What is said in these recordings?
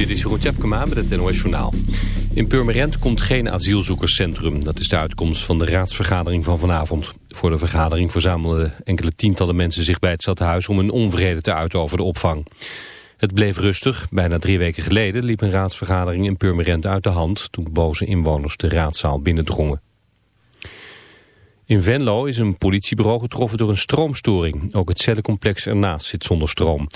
Dit is Jeroen Tjepkema met het NOS Journaal. In Purmerend komt geen asielzoekerscentrum. Dat is de uitkomst van de raadsvergadering van vanavond. Voor de vergadering verzamelden enkele tientallen mensen zich bij het stadhuis... om hun onvrede te uiten over de opvang. Het bleef rustig. Bijna drie weken geleden liep een raadsvergadering in Purmerend uit de hand... toen boze inwoners de raadzaal binnendrongen. In Venlo is een politiebureau getroffen door een stroomstoring. Ook het cellencomplex ernaast zit zonder stroom.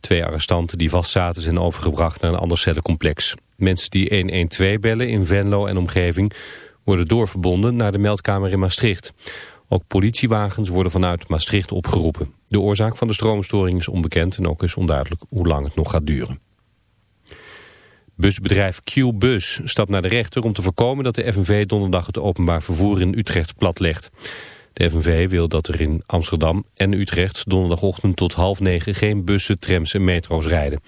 Twee arrestanten die vastzaten zijn overgebracht naar een ander cellencomplex. Mensen die 112 bellen in Venlo en omgeving worden doorverbonden naar de meldkamer in Maastricht. Ook politiewagens worden vanuit Maastricht opgeroepen. De oorzaak van de stroomstoring is onbekend en ook is onduidelijk hoe lang het nog gaat duren. Busbedrijf Q-Bus stapt naar de rechter om te voorkomen dat de FNV donderdag het openbaar vervoer in Utrecht platlegt. De FNV wil dat er in Amsterdam en Utrecht donderdagochtend tot half negen geen bussen, trams en metro's rijden.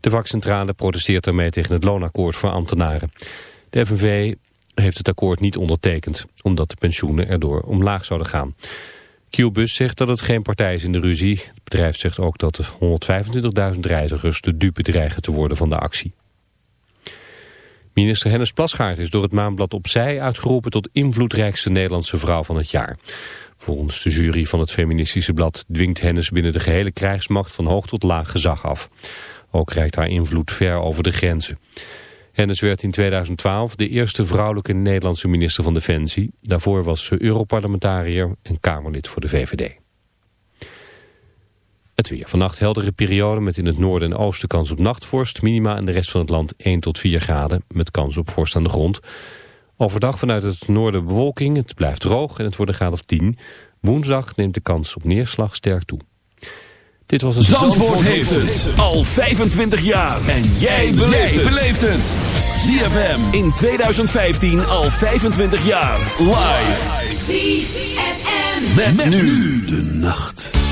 De vakcentrale protesteert daarmee tegen het loonakkoord voor ambtenaren. De FNV heeft het akkoord niet ondertekend, omdat de pensioenen erdoor omlaag zouden gaan. Q-Bus zegt dat het geen partij is in de ruzie. Het bedrijf zegt ook dat er 125.000 reizigers de dupe dreigen te worden van de actie. Minister Hennis Plasgaard is door het Maanblad Opzij uitgeroepen tot invloedrijkste Nederlandse vrouw van het jaar. Volgens de jury van het feministische blad dwingt Hennis binnen de gehele krijgsmacht van hoog tot laag gezag af. Ook reikt haar invloed ver over de grenzen. Hennis werd in 2012 de eerste vrouwelijke Nederlandse minister van Defensie. Daarvoor was ze Europarlementariër en Kamerlid voor de VVD. Het weer. Vannacht heldere periode met in het noorden en oosten kans op nachtvorst. Minima in de rest van het land 1 tot 4 graden met kans op vorst aan de grond. Overdag vanuit het noorden bewolking. Het blijft droog en het wordt een graad of 10. Woensdag neemt de kans op neerslag sterk toe. Dit was het Zandvoort, heeft het al 25 jaar. En jij beleeft het. ZFM in 2015 al 25 jaar. Live. ZFM. met nu de nacht.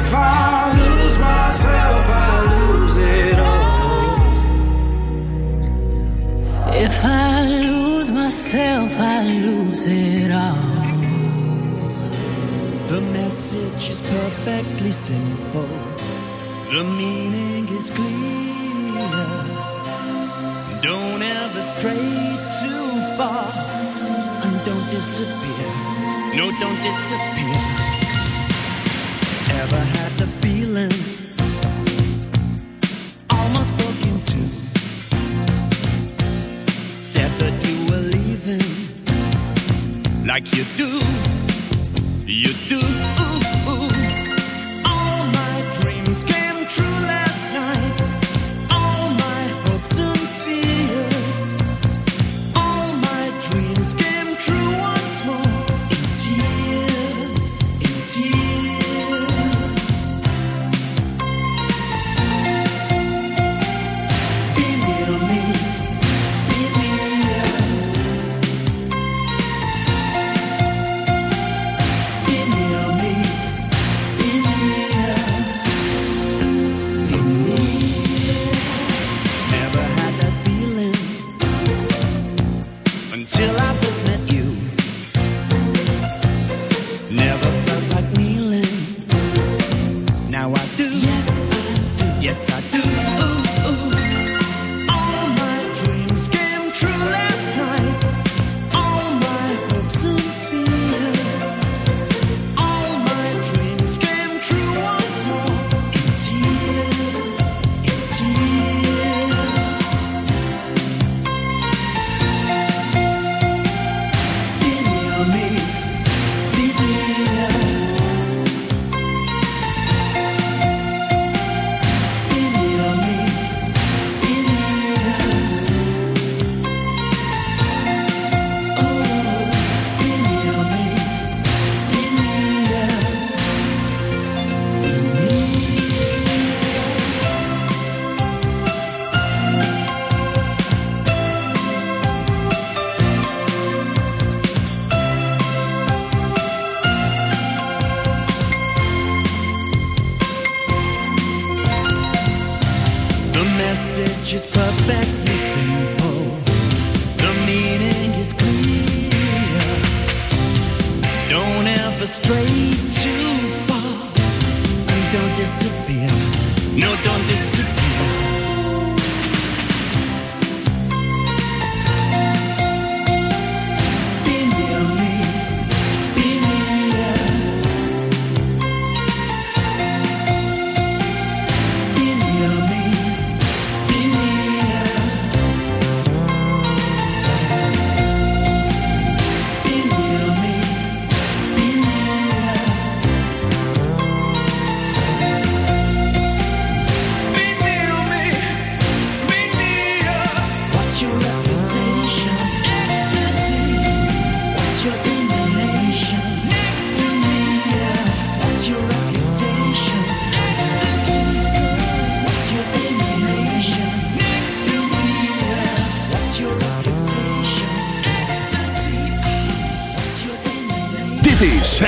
If I lose myself, I lose it all. If I lose myself, I lose it all. The message is perfectly simple. The meaning is clear. Don't ever stray too far. And don't disappear. No, don't disappear. Said that you were leaving. Like you do.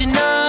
You now.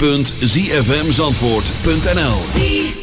www.zfmzandvoort.nl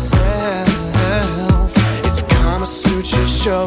yourself. It's Kama Sutra show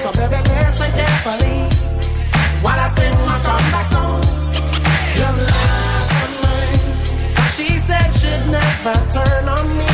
So baby, listen carefully while I sing my comeback song. She said she'd never turn on me.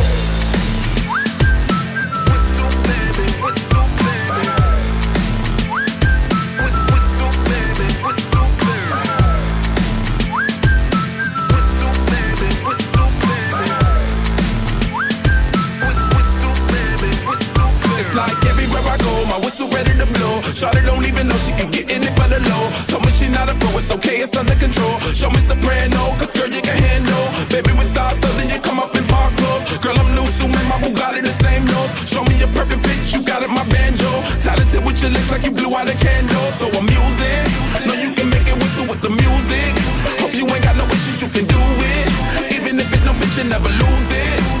Even know she can get in it for the low. Told me she not a pro, it's okay, it's under control. Show me soprano, cause girl, you can handle. Baby, we start so then you come up in park clothes. Girl, I'm new, so man, my Bugatti the same nose. Show me a perfect pitch, you got it, my banjo. Talented with your lips like you blew out a candle. So I'm using, know you can make it whistle with the music. Hope you ain't got no issues, you can do it. Even if it no bitch, you never lose it.